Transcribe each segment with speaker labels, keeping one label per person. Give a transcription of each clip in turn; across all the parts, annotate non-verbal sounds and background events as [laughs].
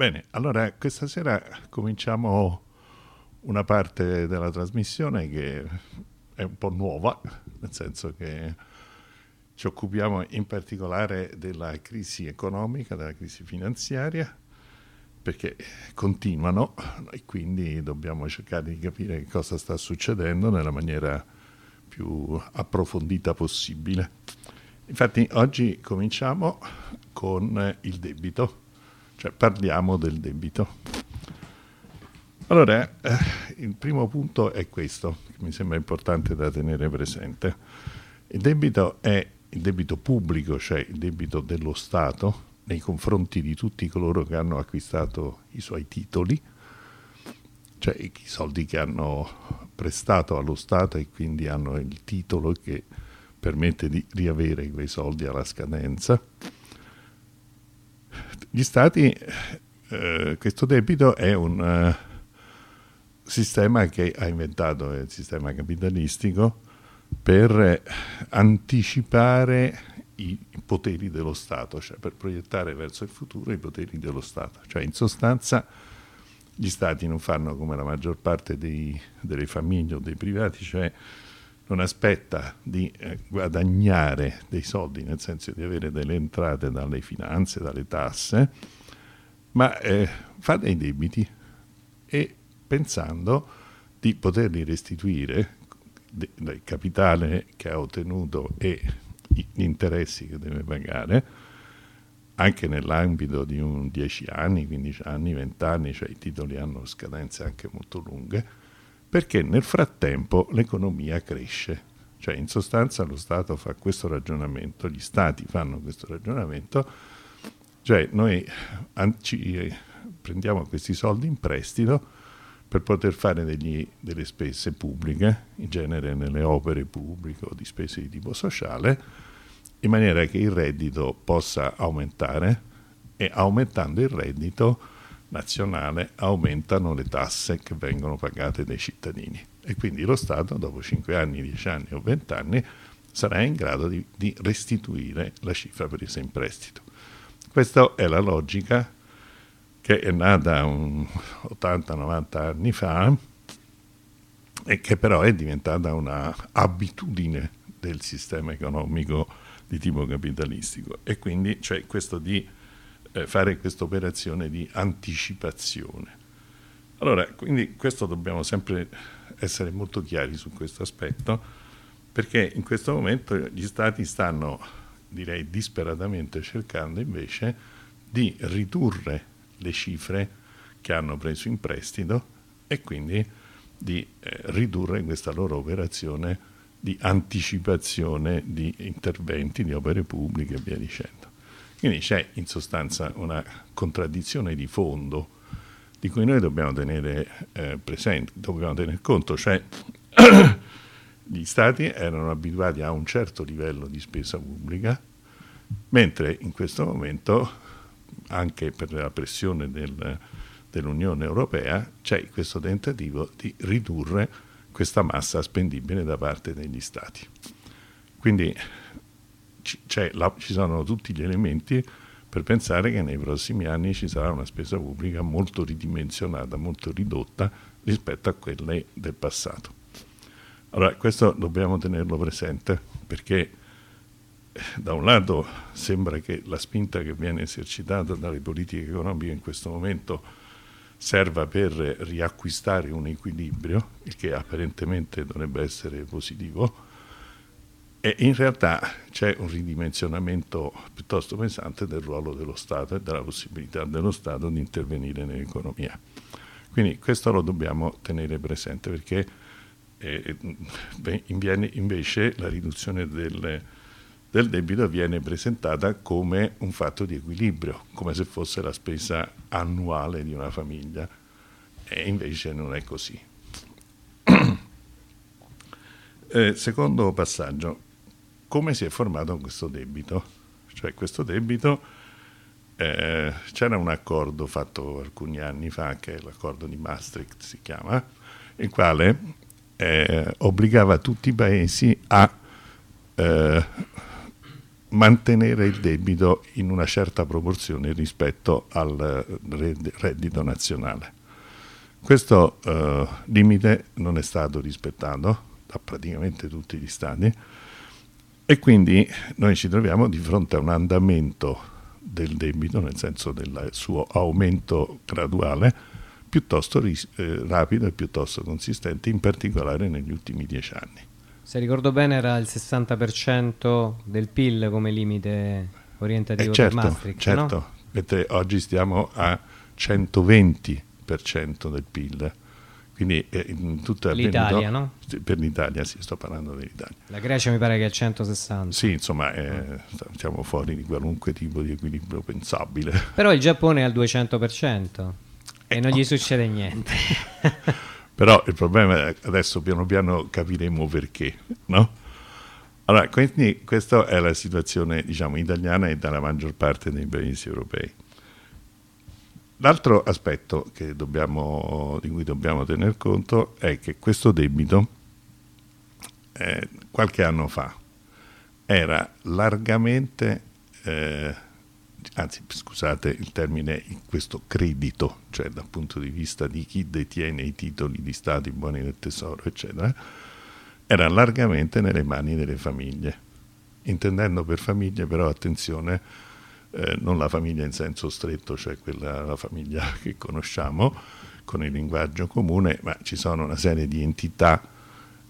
Speaker 1: Bene, allora questa sera cominciamo una parte della trasmissione che è un po' nuova, nel senso che ci occupiamo in particolare della crisi economica, della crisi finanziaria, perché continuano e quindi dobbiamo cercare di capire cosa sta succedendo nella maniera più approfondita possibile. Infatti oggi cominciamo con il debito cioè parliamo del debito. Allora, eh, il primo punto è questo, che mi sembra importante da tenere presente. Il debito è il debito pubblico, cioè il debito dello Stato nei confronti di tutti coloro che hanno acquistato i suoi titoli, cioè i soldi che hanno prestato allo Stato e quindi hanno il titolo che permette di riavere quei soldi alla scadenza gli stati, eh, questo debito è un uh, sistema che ha inventato il sistema capitalistico per anticipare i, poteri dello Stato, cioè per proiettare verso il futuro i poteri dello Stato. Cioè in sostanza gli stati non fanno come la maggior parte dei, delle famiglie o dei privati, cioè non aspetta di eh, guadagnare dei soldi, nel senso di avere delle entrate dalle finanze, dalle tasse, ma eh, fa dei debiti e pensando di poterli restituire del capitale che ha ottenuto e gli interessi che deve pagare, anche nell'ambito di un 10 anni, 15 anni, 20 anni, cioè i titoli hanno scadenze anche molto lunghe, perché nel frattempo l'economia cresce. Cioè in sostanza lo Stato fa questo ragionamento, gli Stati fanno questo ragionamento, cioè noi ci prendiamo questi soldi in prestito per poter fare degli, delle spese pubbliche, in genere nelle opere pubbliche o di spese di tipo sociale, in maniera che il reddito possa aumentare e aumentando il reddito nazionale aumentano le tasse che vengono pagate dai cittadini e quindi lo Stato dopo 5 anni, 10 anni o 20 anni sarà in grado di, di restituire la cifra presa in prestito. Questa è la logica che è nata 80-90 anni fa e che però è diventata un'abitudine del sistema economico di tipo capitalistico e quindi c'è questo di eh, fare questa operazione di anticipazione. Allora, quindi questo dobbiamo sempre essere molto chiari su questo aspetto, perché in questo momento gli stati stanno, direi, disperatamente cercando invece di ridurre le cifre che hanno preso in prestito e quindi di eh, ridurre questa loro operazione di anticipazione di interventi, di opere pubbliche e via dicendo. Quindi c'è in sostanza una contraddizione di fondo di cui noi dobbiamo tenere eh, presente, dobbiamo tener conto, cioè [clears throat] gli stati erano abituati a un certo livello di spesa pubblica, mentre in questo momento, anche per la pressione del, dell'Unione Europea, c'è questo tentativo di ridurre questa massa spendibile da parte degli stati. Quindi la, ci sono tutti gli elementi per pensare che nei prossimi anni ci sarà una spesa pubblica molto ridimensionata, molto ridotta rispetto a quelle del passato. Allora, questo dobbiamo tenerlo presente perché eh, da un lato sembra che la spinta che viene esercitata dalle politiche economiche in questo momento serva per riacquistare un equilibrio, il che apparentemente dovrebbe essere positivo, e in realtà c'è un ridimensionamento piuttosto pesante del ruolo dello Stato e della possibilità dello Stato di intervenire nell'economia. Quindi questo lo dobbiamo tenere presente perché eh, invece la riduzione del, del debito viene presentata come un fatto di equilibrio, come se fosse la spesa annuale di una famiglia e invece non è così. [clears throat] Eh, secondo passaggio, come si è formato questo debito? Cioè questo debito, eh, c'era un accordo fatto alcuni anni fa, che è l'accordo di Maastricht si chiama, il quale eh, obbligava tutti i paesi a eh, mantenere il debito in una certa proporzione rispetto al reddito nazionale. Questo eh, limite non è stato rispettato da praticamente tutti gli stati e quindi noi ci troviamo di fronte a un andamento del debito, nel senso del suo aumento graduale, piuttosto eh, rapido e piuttosto consistente, in particolare negli ultimi dieci anni.
Speaker 2: Se ricordo bene era il 60% del PIL come limite orientativo eh
Speaker 1: certo,
Speaker 2: per Maastricht,
Speaker 1: certo,
Speaker 2: no?
Speaker 1: mentre oggi stiamo a 120 del PIL. Quindi eh, in tutta
Speaker 2: l'Italia, no?
Speaker 1: Per l'Italia, sì, sto parlando dell'Italia.
Speaker 2: La Grecia mi pare che è al 160.
Speaker 1: Sì, insomma, eh, siamo fuori di qualunque tipo di equilibrio pensabile. [laughs]
Speaker 2: Però il Giappone è al 200% e eh, non gli succede niente. [laughs]
Speaker 1: Però il problema è adesso piano piano capiremo perché, no? Allora, quindi questa è la situazione, diciamo, italiana e dalla maggior parte dei paesi europei. L'altro aspetto dobbiamo, di cui dobbiamo tener conto è che questo debito eh, qualche anno fa era largamente, eh, anzi scusate il termine, questo credito, cioè dal punto di vista di chi detiene i titoli di Stato, i buoni del tesoro, eccetera, era largamente nelle mani delle famiglie. Intendendo per famiglie però, attenzione, eh, non la famiglia in senso stretto, cioè quella la famiglia [laughs] che conosciamo con il linguaggio comune, ma ci sono una serie di entità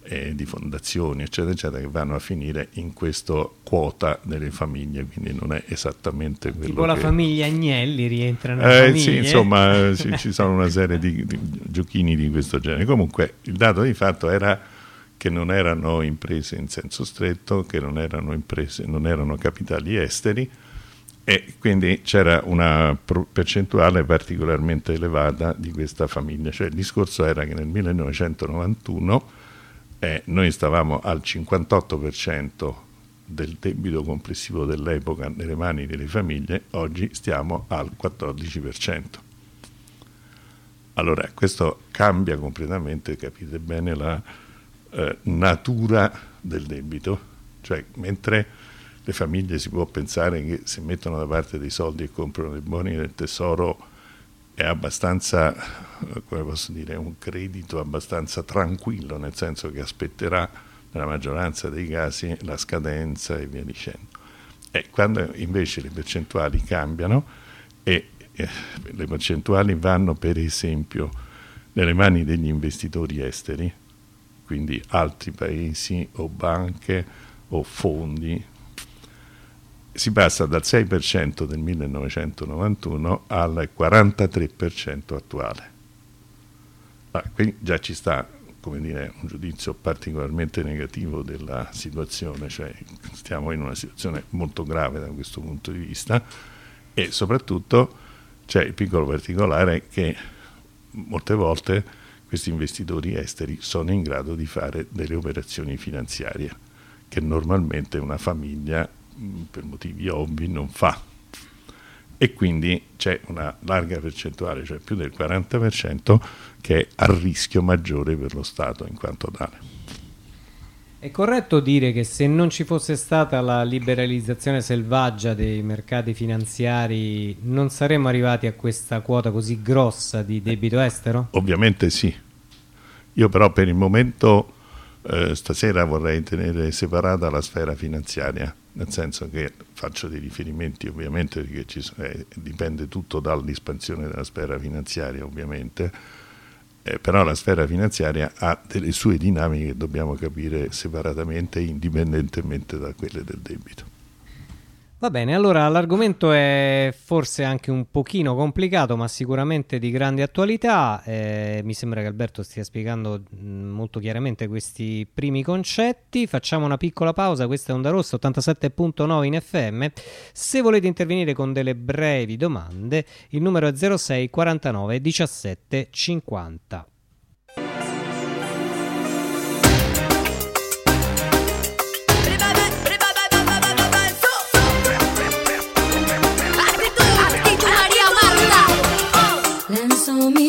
Speaker 1: e di fondazioni, eccetera, eccetera, che vanno a finire in questa quota delle famiglie, quindi non è esattamente quello
Speaker 2: tipo la
Speaker 1: che...
Speaker 2: famiglia Agnelli rientra
Speaker 1: nella eh, Sì, insomma, ci, [laughs] ci, sono una serie di, di giochini di questo genere. Comunque, il dato di fatto era che non erano imprese in senso stretto, che non erano imprese, non erano capitali esteri, e quindi c'era una percentuale particolarmente elevata di questa famiglia, cioè il discorso era che nel 1991 eh, noi stavamo al 58% del debito complessivo dell'epoca nelle mani delle famiglie, oggi stiamo al 14%. Allora, questo cambia completamente, capite bene, la eh, natura del debito, cioè mentre le famiglie si può pensare che se mettono da parte dei soldi e comprano dei buoni del tesoro è abbastanza, come posso dire, un credito abbastanza tranquillo, nel senso che aspetterà nella maggioranza dei casi la scadenza e via dicendo. E quando invece le percentuali cambiano e eh, le percentuali vanno per esempio nelle mani degli investitori esteri, quindi altri paesi o banche o fondi si passa dal 6% del 1991 al 43% attuale. Ah, quindi già ci sta dire, un giudizio particolarmente negativo della situazione, cioè stiamo in una situazione molto grave da questo punto di vista e soprattutto c'è il piccolo particolare che molte volte questi investitori esteri sono in grado di fare delle operazioni finanziarie che normalmente una famiglia per motivi ovvi non fa e quindi c'è una larga percentuale, cioè più del 40%, che è a rischio maggiore per lo Stato in quanto tale.
Speaker 2: È corretto dire che se non ci fosse stata la liberalizzazione selvaggia dei mercati finanziari non saremmo arrivati a questa quota così grossa di debito estero?
Speaker 1: Ovviamente sì. Io però per il momento eh, stasera vorrei tenere separata la sfera finanziaria nel senso che faccio dei riferimenti ovviamente perché ci, eh, dipende tutto dall'espansione della sfera finanziaria ovviamente, eh, però la sfera finanziaria ha delle sue dinamiche che dobbiamo capire separatamente indipendentemente da quelle del debito.
Speaker 2: Va bene, allora l'argomento è forse anche un pochino complicato, ma sicuramente di grande attualità. Eh, mi sembra che Alberto stia spiegando mm, molto chiaramente questi primi concetti. Facciamo una piccola pausa, questa è Onda Rossa 87.9 in FM. Se volete intervenire con delle brevi domande, il numero è 06 49 17 50.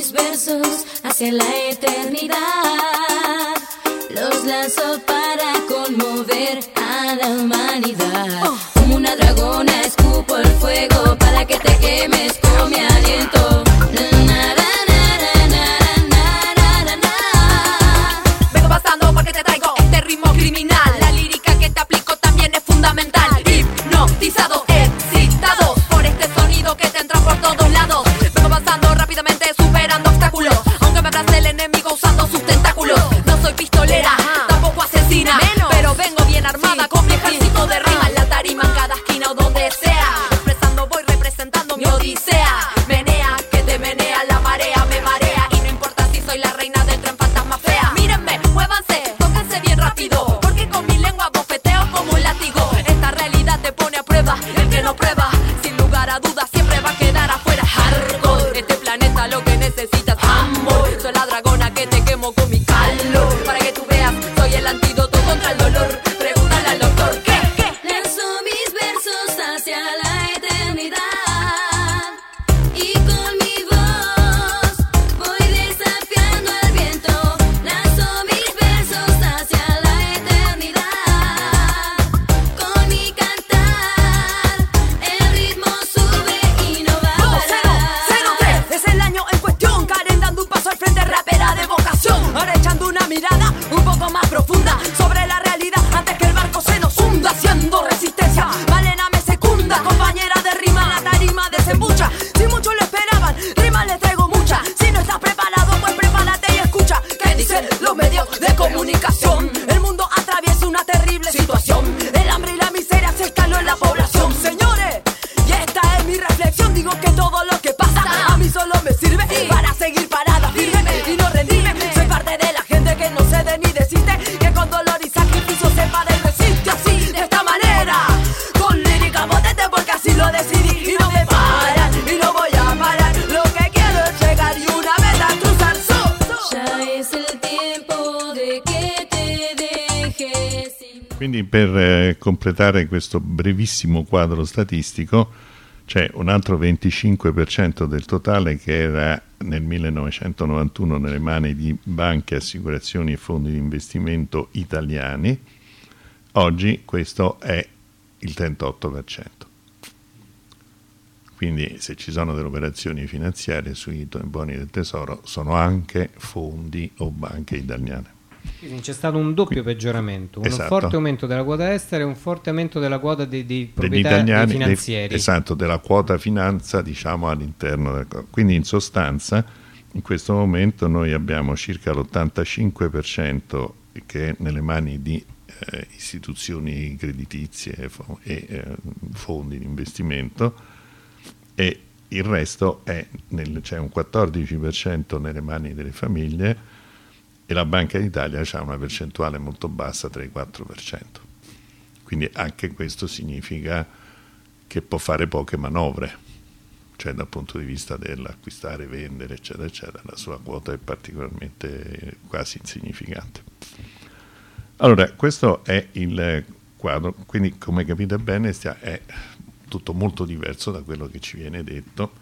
Speaker 3: mis versos hacia la eternidad. Los lanzo para conmover a la humanidad. Como una
Speaker 4: dragona escupo el fuego para que te quemes con
Speaker 3: mi aliento.
Speaker 1: Quindi per eh, completare questo brevissimo quadro statistico c'è un altro 25% del totale che era nel 1991 nelle mani di banche, assicurazioni e fondi di investimento italiani, oggi questo è il 38%. Quindi se ci sono delle operazioni finanziarie sui buoni del tesoro sono anche fondi o banche italiane.
Speaker 2: Quindi c'è stato un doppio peggioramento, un
Speaker 1: Esatto.
Speaker 2: forte aumento della quota estera e un forte aumento della quota dei, dei proprietari
Speaker 1: italiani,
Speaker 2: dei
Speaker 1: dei-
Speaker 2: finanzieri.
Speaker 1: esatto, della quota finanza diciamo all'interno del quindi in sostanza in questo momento noi abbiamo circa l'85% che è nelle mani di eh, istituzioni creditizie e, e, eh, fondi di investimento e il resto è c'è un 14% nelle mani delle famiglie e la Banca d'Italia ha una percentuale molto bassa, 3-4%. Quindi anche questo significa che può fare poche manovre, cioè dal punto di vista dell'acquistare, vendere, eccetera, eccetera, la sua quota è particolarmente quasi insignificante. Allora, questo è il quadro, quindi come capite bene è tutto molto diverso da quello che ci viene detto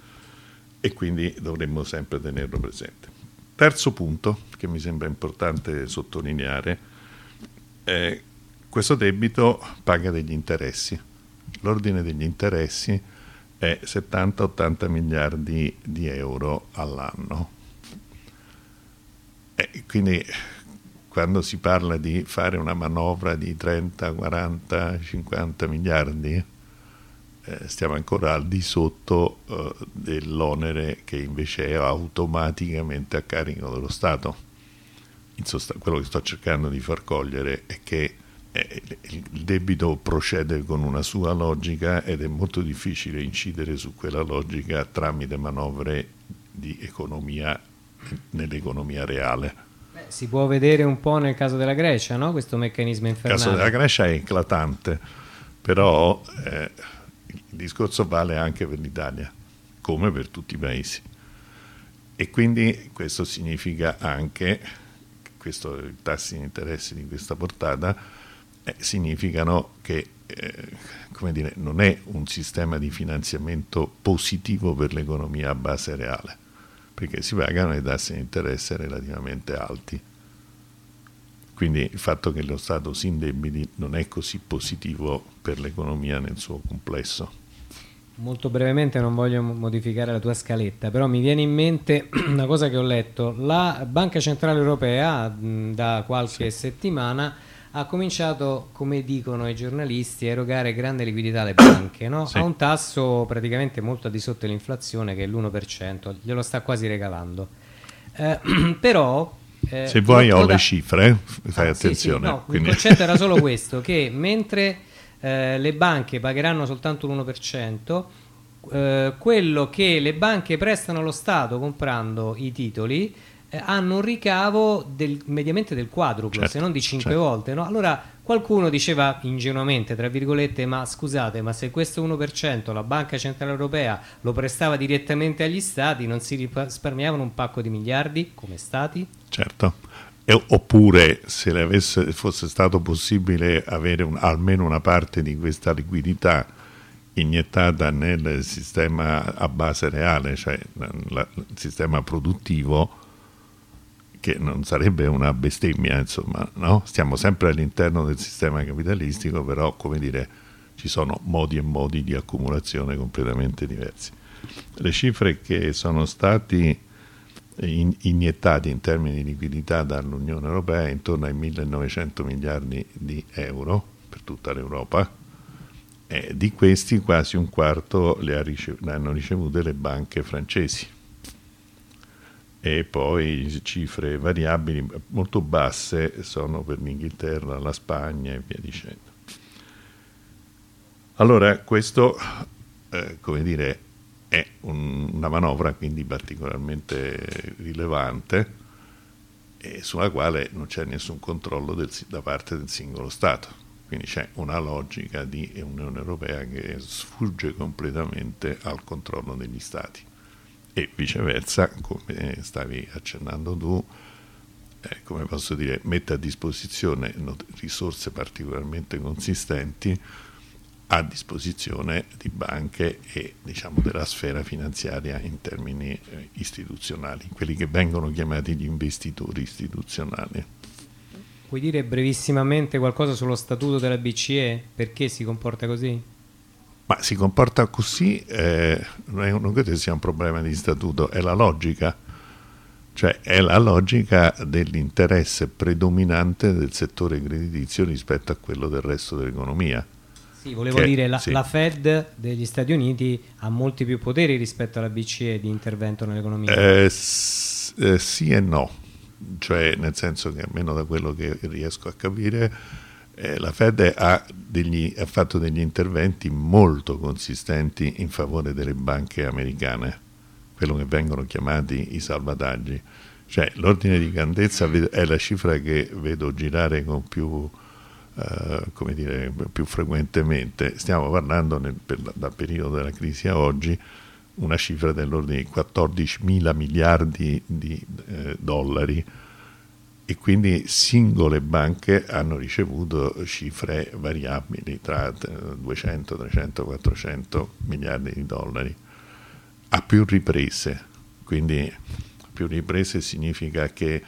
Speaker 1: e quindi dovremmo sempre tenerlo presente. Terzo punto che mi sembra importante sottolineare, eh, questo debito paga degli interessi. L'ordine degli interessi è 70-80 miliardi di euro all'anno. E quindi quando si parla di fare una manovra di 30, 40, 50 miliardi, eh, stiamo ancora al di sotto eh, dell'onere che invece è automaticamente a carico dello Stato. Quello che sto cercando di far cogliere è che eh, il il debito procede con una sua logica ed è molto difficile incidere su quella logica tramite manovre di economia nell'economia reale.
Speaker 2: Si può vedere un po' nel caso della Grecia, no? questo meccanismo
Speaker 1: Il
Speaker 2: infernale.
Speaker 1: caso della Grecia è eclatante, però eh, il discorso vale anche per l'Italia, come per tutti i paesi. E quindi questo significa anche, questo, i tassi di interesse di questa portata, eh, significano che eh, dire, non è un sistema di finanziamento positivo per l'economia a base reale, perché si pagano dei tassi di interesse relativamente alti. Quindi il fatto che lo Stato si indebiti non è così positivo per l'economia nel suo complesso.
Speaker 2: Molto brevemente, non voglio mo- modificare la tua scaletta, però mi viene in mente [clears throat] una cosa che ho letto. La Banca Centrale Europea da qualche settimana ha cominciato, come dicono i giornalisti, a erogare grande liquidità alle banche, no?
Speaker 1: Sì.
Speaker 2: a un tasso praticamente molto al di sotto dell'inflazione che è l'1%, glielo sta quasi regalando. Eh, [clears throat] però... eh,
Speaker 1: Se vuoi ho
Speaker 2: io
Speaker 1: le
Speaker 2: da-
Speaker 1: cifre, eh, fai
Speaker 2: Ah, sì, sì,
Speaker 1: attenzione.
Speaker 2: no,
Speaker 1: quindi-
Speaker 2: Il concetto era solo [laughs] questo, che mentre eh, le banche pagheranno soltanto l'1%, eh, quello che le banche prestano allo Stato comprando i titoli eh, hanno un ricavo del- mediamente del quadruplo,
Speaker 1: Certo,
Speaker 2: se non di 5
Speaker 1: certo.
Speaker 2: volte. no? Allora qualcuno diceva ingenuamente, tra virgolette, ma scusate, ma se questo 1% la Banca Centrale Europea lo prestava direttamente agli Stati, non si risparmiavano un pacco di miliardi come Stati?
Speaker 1: Certo. E- oppure se avesse- fosse stato possibile avere un- almeno una parte di questa liquidità iniettata nel sistema a base reale, cioè il sistema produttivo, che non sarebbe una bestemmia, insomma, no? Stiamo sempre all'interno del sistema capitalistico, però, come dire, ci sono modi e modi di accumulazione completamente diversi. Le cifre che sono stati iniettati in termini di liquidità dall'Unione Europea intorno ai 1900 miliardi di euro per tutta l'Europa. E di questi quasi un quarto le, ha rice- le hanno ricevute le banche francesi e poi cifre variabili molto basse sono per l'Inghilterra, la Spagna e via dicendo. Allora questo, eh, come dire, è un- una manovra quindi particolarmente rilevante e sulla quale non c'è nessun controllo del da parte del singolo Stato. Quindi c'è una logica di Unione Europea che sfugge completamente al controllo degli Stati e viceversa, come stavi accennando tu, eh, come posso dire, mette a disposizione risorse particolarmente consistenti a disposizione di banche e diciamo della sfera finanziaria in termini eh, istituzionali, quelli che vengono chiamati gli investitori istituzionali.
Speaker 2: Puoi dire brevissimamente qualcosa sullo statuto della BCE? Perché si comporta così?
Speaker 1: Ma si comporta così, eh, non, credo sia un problema di statuto, è la logica, cioè è la logica dell'interesse predominante del settore creditizio rispetto a quello del resto dell'economia.
Speaker 2: Sì, volevo
Speaker 1: Che-
Speaker 2: dire la,
Speaker 1: sì.
Speaker 2: la Fed degli Stati Uniti ha molti più poteri rispetto alla BCE di intervento nell'economia.
Speaker 1: Eh, s- eh, sì e no, cioè nel senso che almeno da quello che riesco a capire eh, la Fed ha, degli- ha fatto degli interventi molto consistenti in favore delle banche americane, quello che vengono chiamati i salvataggi. Cioè l'ordine di grandezza è la cifra che vedo girare con più, eh, come dire, più frequentemente. Stiamo parlando nel- per- dal periodo della crisi a oggi una cifra dell'ordine di 14 mila miliardi di eh, dollari e quindi singole banche hanno ricevuto cifre variabili tra eh, 200, 300, 400 miliardi di dollari a più riprese. Quindi a più riprese significa che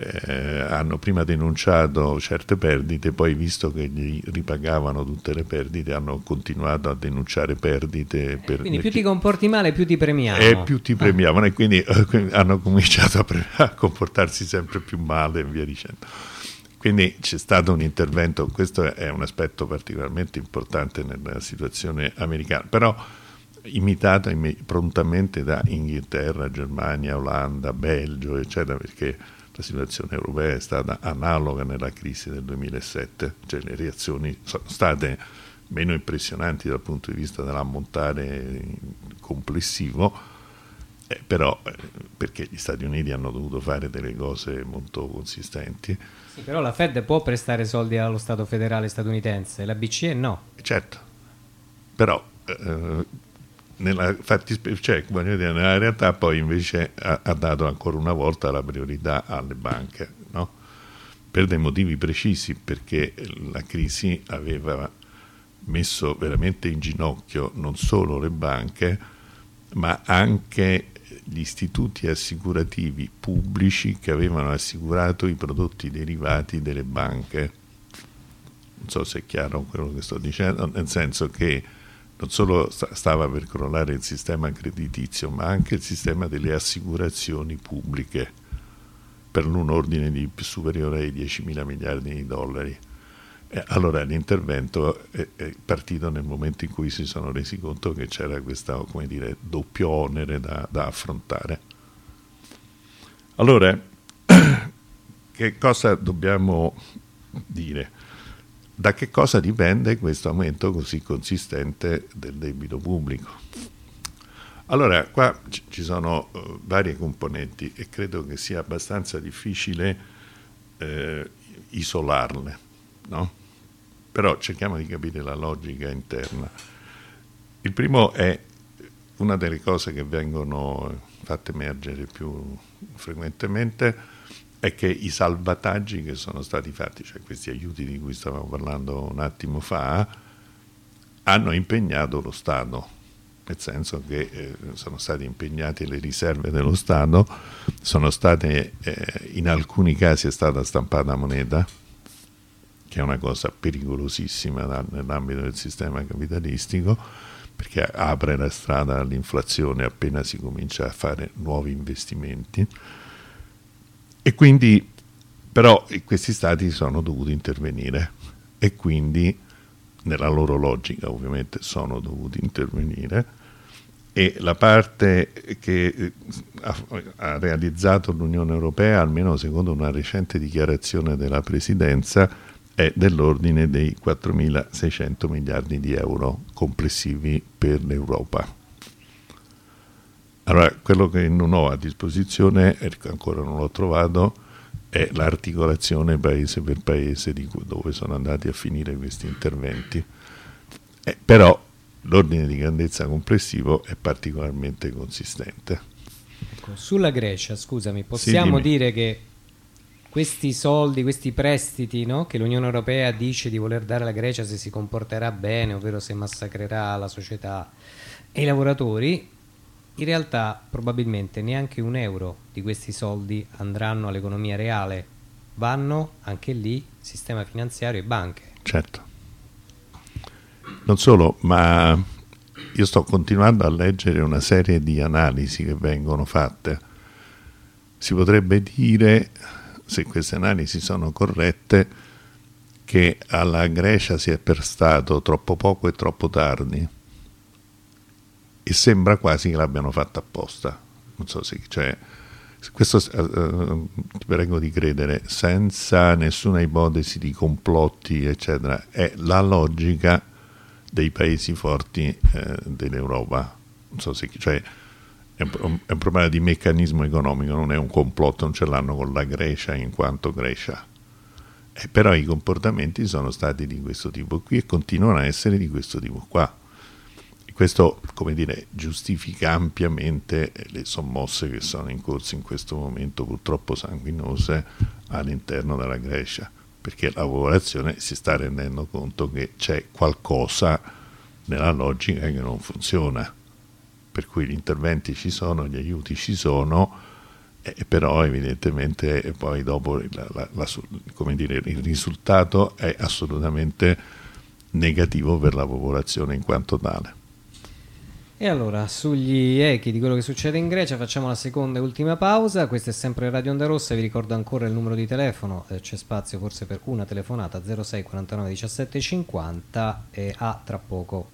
Speaker 1: eh, hanno prima denunciato certe perdite, poi visto che gli ripagavano tutte le perdite, hanno continuato a denunciare perdite. Per
Speaker 2: Quindi più ti comporti male, più ti premiamo.
Speaker 1: e più ti premiavano e quindi eh, hanno cominciato a, [laughs] a comportarsi sempre più male e via dicendo. Quindi c'è stato un intervento, questo è un aspetto particolarmente importante nella situazione americana, però imitato prontamente da Inghilterra, Germania, Olanda, Belgio, eccetera, perché la situazione europea è stata analoga nella crisi del 2007, cioè le reazioni sono state meno impressionanti dal punto di vista dell'ammontare complessivo, eh, però eh, perché gli Stati Uniti hanno dovuto fare delle cose molto consistenti.
Speaker 2: Sì, però la Fed può prestare soldi allo Stato federale statunitense, la BCE no.
Speaker 1: Certo, però eh, nella, cioè, dire, nella realtà poi invece ha, ha dato ancora una volta la priorità alle banche, no? per dei motivi precisi, perché la crisi aveva messo veramente in ginocchio non solo le banche, ma anche gli istituti assicurativi pubblici che avevano assicurato i prodotti derivati delle banche. Non so se è chiaro quello che sto dicendo, nel senso che non solo sta- stava per crollare il sistema creditizio, ma anche il sistema delle assicurazioni pubbliche per un ordine di superiore ai 10 mila miliardi di dollari. E allora l'intervento è, è partito nel momento in cui si sono resi conto che c'era questo doppio onere da, da affrontare. Allora, [clears throat] che cosa dobbiamo dire? Da che cosa dipende questo aumento così consistente del debito pubblico? Allora, qua ci sono uh, varie componenti e credo che sia abbastanza difficile eh, isolarle, no? Però cerchiamo di capire la logica interna. Il primo è una delle cose che vengono fatte emergere più frequentemente è che i salvataggi che sono stati fatti, cioè questi aiuti di cui stavamo parlando un attimo fa, hanno impegnato lo Stato, nel senso che eh, sono state impegnate le riserve dello Stato, state, eh, in alcuni casi è stata stampata moneta, che è una cosa pericolosissima nell'ambito del sistema capitalistico, perché apre la strada all'inflazione appena si comincia a fare nuovi investimenti e quindi però questi stati sono dovuti intervenire e quindi nella loro logica ovviamente sono dovuti intervenire e la parte che ha, ha realizzato l'Unione Europea, almeno secondo una recente dichiarazione della Presidenza, è dell'ordine dei 4.600 miliardi di euro complessivi per l'Europa. Allora, quello che non ho a disposizione, e ancora non l'ho trovato, è l'articolazione paese per paese di dove sono andati a finire questi interventi. Eh, però l'ordine di grandezza complessivo è particolarmente consistente.
Speaker 2: Ecco, sulla Grecia, scusami, possiamo
Speaker 1: sì,
Speaker 2: dire che questi soldi, questi prestiti no, che l'Unione Europea dice di voler dare alla Grecia se si comporterà bene, ovvero se massacrerà la società e i lavoratori, in realtà probabilmente neanche un euro di questi soldi andranno all'economia reale, vanno anche lì sistema finanziario e banche.
Speaker 1: Certo. Non solo, ma io sto continuando a leggere una serie di analisi che vengono fatte. Si potrebbe dire, se queste analisi sono corrette, che alla Grecia si è prestato troppo poco e troppo tardi e sembra quasi che l'abbiano fatta apposta. Non so se cioè, questo uh, ti prego di credere senza nessuna ipotesi di complotti, eccetera, è la logica dei paesi forti eh, dell'Europa. Non so se cioè, è un, è un, problema di meccanismo economico, non è un complotto, non ce l'hanno con la Grecia in quanto Grecia. Eh, però i comportamenti sono stati di questo tipo qui e continuano a essere di questo tipo qua questo, come dire, giustifica ampiamente le sommosse che sono in corso in questo momento, purtroppo sanguinose, all'interno della Grecia, perché la popolazione si sta rendendo conto che c'è qualcosa nella logica che non funziona. Per cui gli interventi ci sono, gli aiuti ci sono, eh, però evidentemente poi dopo la, la, la, dire, il risultato è assolutamente negativo per la popolazione in quanto tale.
Speaker 2: E allora, sugli echi di quello che succede in Grecia facciamo la seconda e ultima pausa, questa è sempre Radio Onda Rossa, vi ricordo ancora il numero di telefono, eh, c'è spazio forse per una telefonata 06 49 17 50 e a tra poco.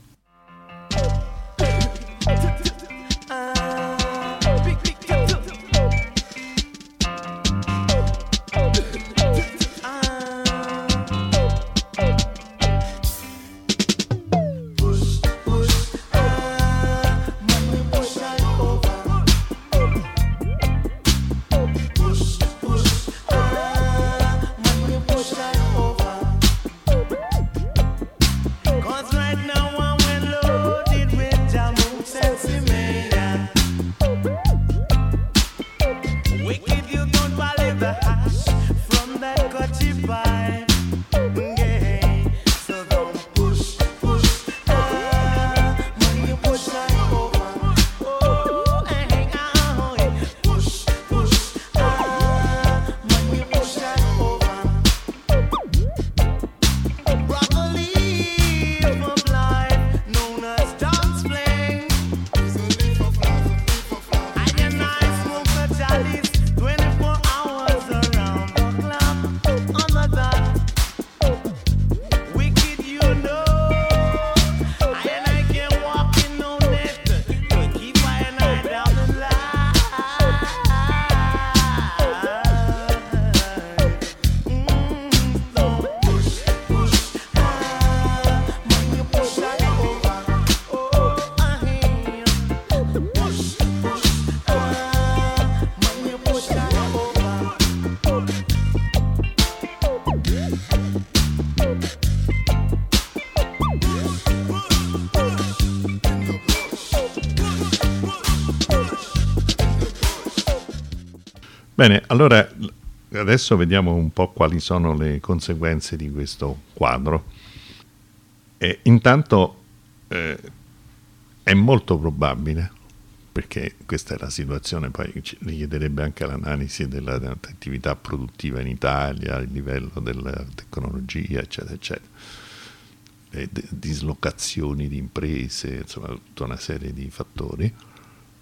Speaker 1: Bene, allora adesso vediamo un po' quali sono le conseguenze di questo quadro. E intanto eh, è molto probabile, perché questa è la situazione, poi richiederebbe anche l'analisi dell'attività produttiva in Italia, il livello della tecnologia, eccetera, eccetera, le dislocazioni di imprese, insomma tutta una serie di fattori,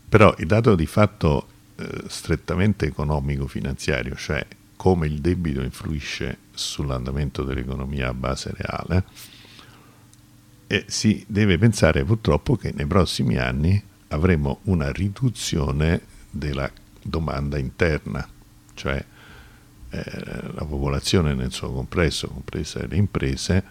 Speaker 1: però il dato di fatto eh, strettamente economico-finanziario, cioè come il debito influisce sull'andamento dell'economia a base reale, e si deve pensare purtroppo che nei prossimi anni avremo una riduzione della domanda interna, cioè eh, la popolazione nel suo complesso, comprese le imprese,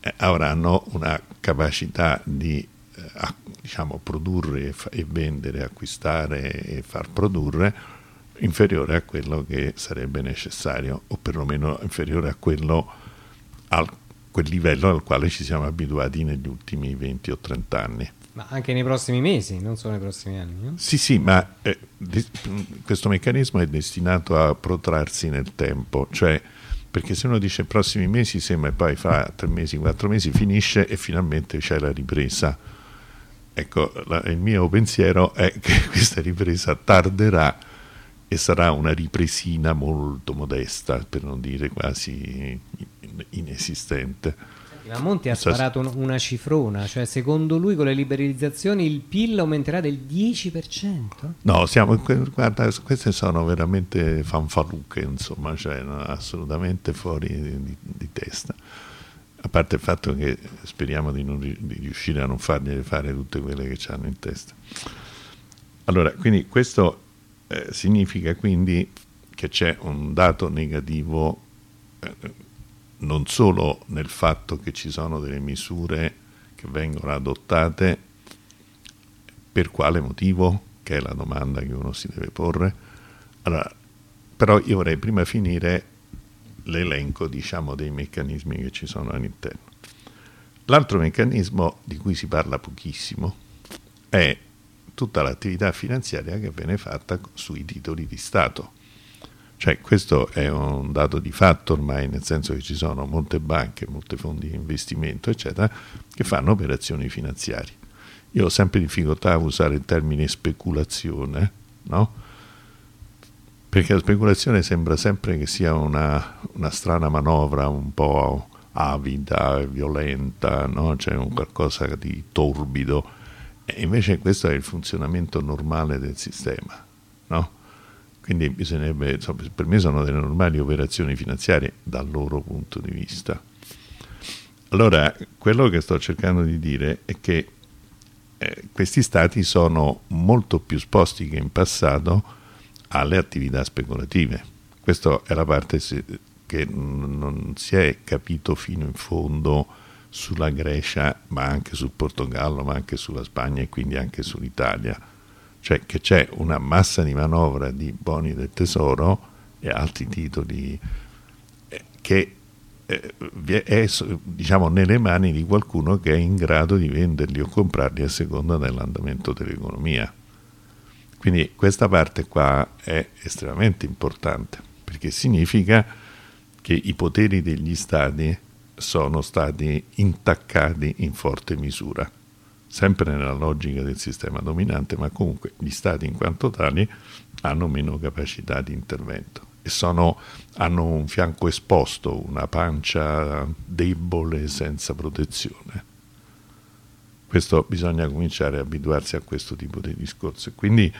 Speaker 1: eh, avranno una capacità di eh, diciamo, produrre e, vendere, acquistare e far produrre inferiore a quello che sarebbe necessario o perlomeno inferiore a quello al quel livello al quale ci siamo abituati negli ultimi 20 o 30 anni.
Speaker 2: Ma anche nei prossimi mesi, non solo nei prossimi anni. No?
Speaker 1: Sì, sì, ma eh, questo meccanismo è destinato a protrarsi nel tempo, cioè perché se uno dice prossimi mesi sembra poi fa tre mesi, quattro mesi, finisce e finalmente c'è la ripresa. Ecco, la, il mio pensiero è che [laughs] questa ripresa tarderà e sarà una ripresina molto modesta, per non dire quasi inesistente.
Speaker 2: Ma Monti ha sparato una cifrona, cioè secondo lui con le liberalizzazioni il PIL aumenterà del 10%?
Speaker 1: No, siamo, guarda, queste sono veramente fanfaluche, insomma, cioè assolutamente fuori di, di, testa. A parte il fatto che speriamo di, non, di riuscire a non fargliele fare tutte quelle che hanno in testa. Allora, quindi questo eh, significa quindi che c'è un dato negativo eh, non solo nel fatto che ci sono delle misure che vengono adottate, per quale motivo, che è la domanda che uno si deve porre. Allora, però io vorrei prima finire l'elenco diciamo, dei meccanismi che ci sono all'interno. L'altro meccanismo di cui si parla pochissimo è tutta l'attività finanziaria che viene fatta sui titoli di Stato cioè, questo è un dato di fatto ormai, nel senso che ci sono molte banche, molti fondi di investimento, eccetera, che fanno operazioni finanziarie. Io ho sempre difficoltà a usare il termine speculazione, no? Perché la speculazione sembra sempre che sia una, una strana manovra un po' avida, violenta, no? C'è un qualcosa di torbido. E invece questo è il funzionamento normale del sistema, no? Quindi bisognerebbe, per me sono delle normali operazioni finanziarie dal loro punto di vista. Allora, quello che sto cercando di dire è che eh, questi stati sono molto più sposti che in passato alle attività speculative. Questa è la parte che non si è capito fino in fondo sulla Grecia, ma anche sul Portogallo, ma anche sulla Spagna e quindi anche sull'Italia cioè che c'è una massa di manovra di buoni del tesoro e altri titoli eh, che eh, è diciamo, nelle mani di qualcuno che è in grado di venderli o comprarli a seconda dell'andamento dell'economia. Quindi questa parte qua è estremamente importante perché significa che i poteri degli stati sono stati intaccati in forte misura sempre nella logica del sistema dominante, ma comunque gli stati in quanto tali hanno meno capacità di intervento e sono, hanno un fianco esposto, una pancia debole senza protezione. Questo bisogna cominciare a abituarsi a questo tipo di discorso. Quindi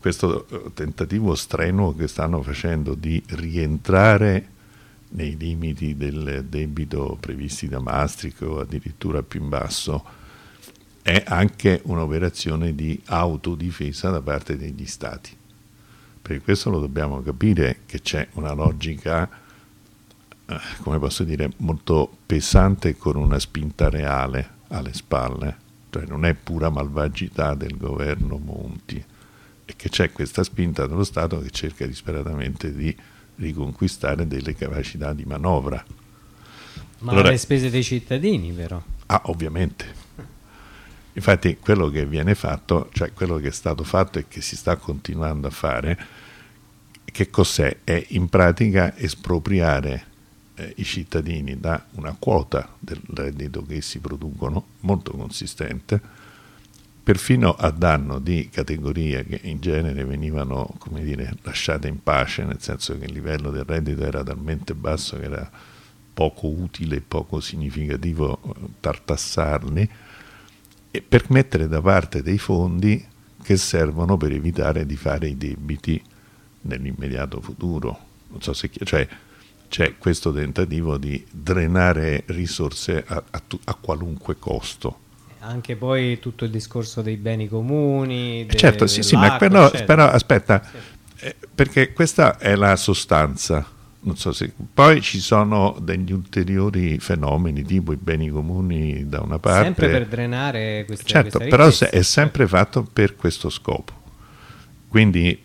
Speaker 1: questo eh, tentativo strenuo che stanno facendo di rientrare nei limiti del debito previsti da Maastricht o addirittura più in basso, è anche un'operazione di autodifesa da parte degli stati. Per questo lo dobbiamo capire che c'è una logica, eh, come posso dire, molto pesante con una spinta reale alle spalle, cioè non è pura malvagità del governo Monti, e che c'è questa spinta dello Stato che cerca disperatamente di riconquistare delle capacità di manovra.
Speaker 2: Ma allora, alle spese dei cittadini, però?
Speaker 1: Ah, ovviamente Infatti quello che viene fatto, cioè quello che è stato fatto e che si sta continuando a fare, che cos'è? È in pratica espropriare eh, i cittadini da una quota del reddito che essi producono, molto consistente, perfino a danno di categorie che in genere venivano dire, lasciate in pace, nel senso che il livello del reddito era talmente basso che era poco utile e poco significativo eh, tartassarli, e per mettere da parte dei fondi che servono per evitare di fare i debiti nell'immediato futuro. Non so se cioè, c'è questo tentativo di drenare risorse a, a, a, qualunque costo.
Speaker 2: Anche poi tutto il discorso dei beni comuni.
Speaker 1: De, certo, sì, sì, ma però, però aspetta, sì. eh, perché questa è la sostanza. Se, poi ci sono degli ulteriori fenomeni tipo i beni comuni da una parte.
Speaker 2: Sempre per drenare queste
Speaker 1: Certo, però è sempre fatto per questo scopo. Quindi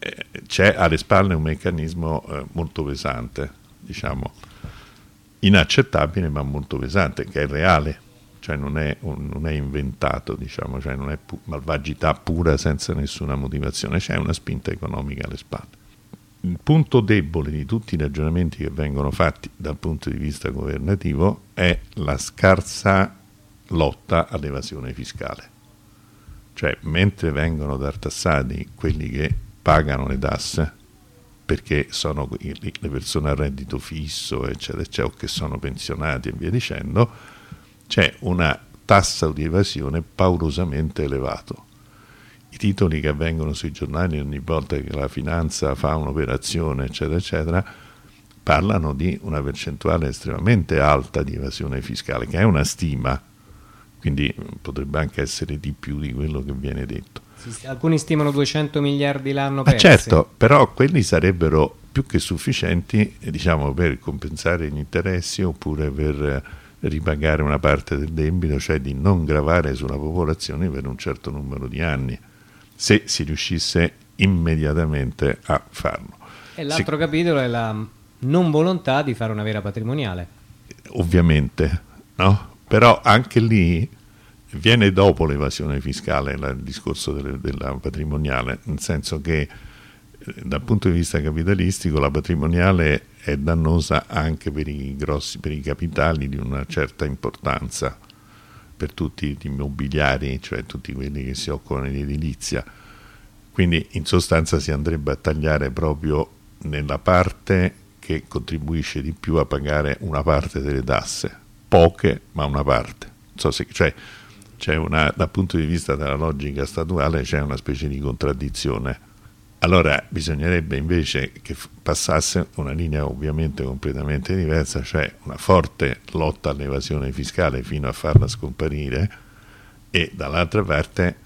Speaker 1: eh, c'è alle spalle un meccanismo eh, molto pesante, diciamo, inaccettabile ma molto pesante, che è reale, cioè non è, non è inventato, diciamo, cioè non è pu- malvagità pura senza nessuna motivazione, c'è una spinta economica alle spalle. Il punto debole di tutti i ragionamenti che vengono fatti dal punto di vista governativo è la scarsa lotta all'evasione fiscale. Cioè, mentre vengono tartassati quelli che pagano le tasse perché sono le persone a reddito fisso, eccetera, eccetera, o che sono pensionati e via dicendo, c'è una tassa di evasione paurosamente elevata. I titoli che avvengono sui giornali ogni volta che la finanza fa un'operazione, eccetera, eccetera, parlano di una percentuale estremamente alta di evasione fiscale, che è una stima, quindi potrebbe anche essere di più di quello che viene detto
Speaker 2: Alcuni stimano 200 miliardi l'anno
Speaker 1: per certo, però quelli sarebbero più che sufficienti diciamo, per compensare gli interessi oppure per ripagare una parte del debito, cioè di non gravare sulla popolazione per un certo numero di anni, se si riuscisse immediatamente a farlo.
Speaker 2: E l'altro si... capitolo è la non volontà di fare una vera patrimoniale.
Speaker 1: Ovviamente, no? Però anche lì viene dopo l'evasione fiscale il discorso delle, della patrimoniale, nel senso che eh, dal punto di vista capitalistico la patrimoniale è dannosa anche per i grossi, per i capitali di una certa importanza, per tutti gli immobiliari, cioè tutti quelli che si occupano di edilizia. Quindi in sostanza si andrebbe a tagliare proprio nella parte che contribuisce di più a pagare una parte delle tasse, poche ma una parte. So se, cioè, una, dal punto di vista della logica statuale c'è una specie di contraddizione. Allora bisognerebbe invece che passasse una linea ovviamente completamente diversa, cioè una forte lotta all'evasione fiscale fino a farla scomparire e dall'altra parte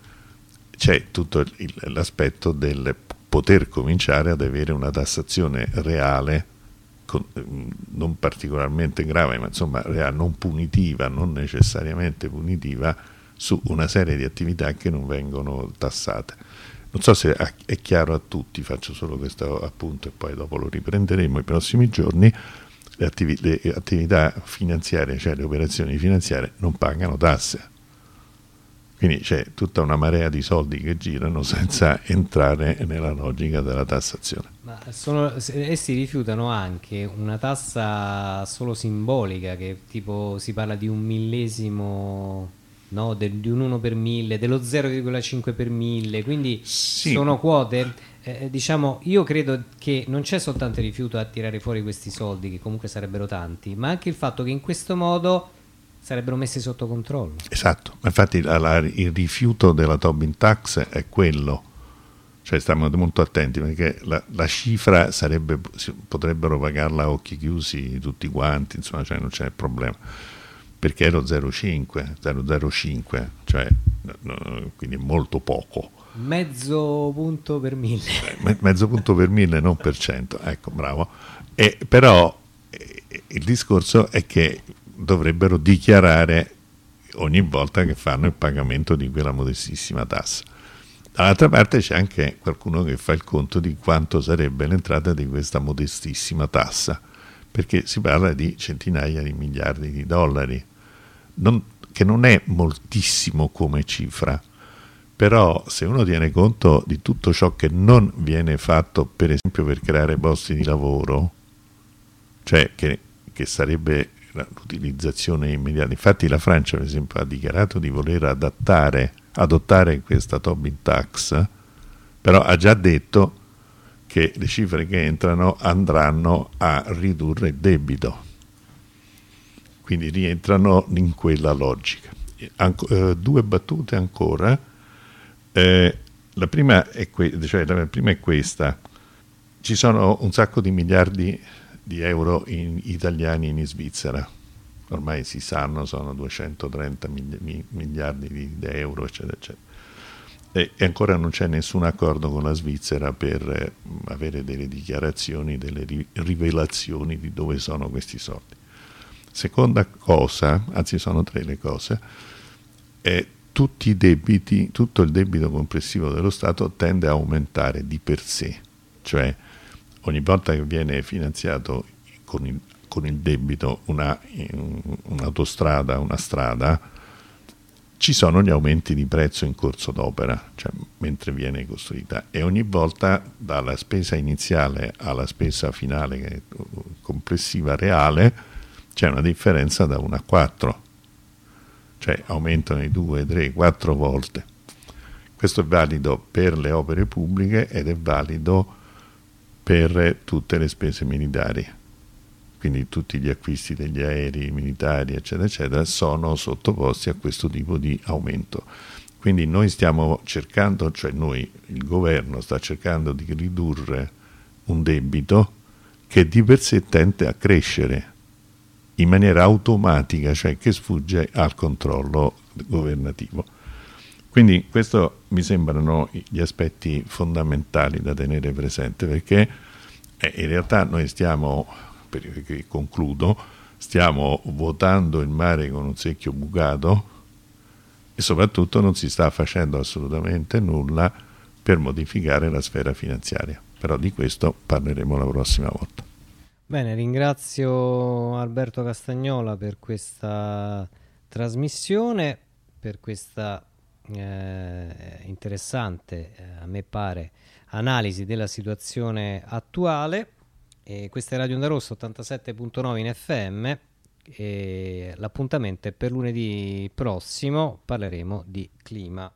Speaker 1: c'è tutto l'aspetto del poter cominciare ad avere una tassazione reale non particolarmente grave, ma insomma reale, non punitiva, non necessariamente punitiva, su una serie di attività che non vengono tassate. Non so se è chiaro a tutti, faccio solo questo appunto e poi dopo lo riprenderemo i prossimi giorni. Le, attivi le attività finanziarie, cioè le operazioni finanziarie, non pagano tasse. Quindi c'è tutta una marea di soldi che girano senza entrare nella logica della tassazione.
Speaker 2: Ma sono, essi rifiutano anche una tassa solo simbolica, che tipo si parla di un millesimo no? Del, di un 1 per 1000, dello 0,5 per 1000, quindi sì. sono quote. Eh, eh, diciamo, io credo che non c'è soltanto il rifiuto a tirare fuori questi soldi, che comunque sarebbero tanti, ma anche il fatto che in questo modo sarebbero messi sotto controllo.
Speaker 1: Esatto, infatti la, la, il rifiuto della Tobin Tax è quello, cioè stiamo molto attenti perché la, la cifra sarebbe, potrebbero pagarla a occhi chiusi tutti quanti, insomma cioè non c'è problema perché ero 0,5, 005, cioè no, quindi molto poco.
Speaker 2: Mezzo punto per mille.
Speaker 1: Eh, mezzo punto per mille, non per cento, ecco, bravo. E, però eh, il discorso è che dovrebbero dichiarare ogni volta che fanno il pagamento di quella modestissima tassa. Dall'altra parte c'è anche qualcuno che fa il conto di quanto sarebbe l'entrata di questa modestissima tassa, perché si parla di centinaia di miliardi di dollari non, che non è moltissimo come cifra, però se uno tiene conto di tutto ciò che non viene fatto, per esempio per creare posti di lavoro, cioè che, che sarebbe l'utilizzazione immediata, infatti la Francia per esempio ha dichiarato di voler adattare, adottare questa Tobin Tax, però ha già detto che le cifre che entrano andranno a ridurre il debito, quindi rientrano in quella logica. Anco, eh, due battute ancora eh, la, prima cioè, la, prima è questa. Ci sono un sacco di miliardi di euro in, italiani in Svizzera. Ormai si sanno, sono 230 miliardi di, di euro, eccetera, eccetera. E, ancora non c'è nessun accordo con la Svizzera per eh, avere delle dichiarazioni, delle ri, rivelazioni di dove sono questi soldi. Seconda cosa, anzi sono tre le cose, è tutti i debiti, tutto il debito complessivo dello Stato tende a aumentare di per sé, cioè ogni volta che viene finanziato con il, con il debito una, un'autostrada, una strada, ci sono gli aumenti di prezzo in corso d'opera, cioè mentre viene costruita. E ogni volta dalla spesa iniziale alla spesa finale complessiva reale c'è una differenza da 1 a 4 cioè aumentano di due, tre, quattro volte. Questo è valido per le opere pubbliche ed è valido per tutte le spese militari. Quindi tutti gli acquisti degli aerei militari, eccetera, eccetera, sono sottoposti a questo tipo di aumento. Quindi noi stiamo cercando, cioè noi, il governo sta cercando di ridurre un debito che di per sé tende a crescere in maniera automatica, cioè che sfugge al controllo governativo. Quindi questi mi sembrano gli aspetti fondamentali da tenere presente perché eh, in realtà noi stiamo, perché concludo, stiamo votando il mare con un secchio bucato e soprattutto non si sta facendo assolutamente nulla per modificare la sfera finanziaria. Però di questo parleremo la prossima volta.
Speaker 2: Bene, ringrazio Alberto Castagnola per questa trasmissione, per questa eh, interessante, eh, a me pare, analisi della situazione attuale. E questa è Radio Onda Rossa 87.9 in FM e l'appuntamento è per lunedì prossimo, parleremo di clima.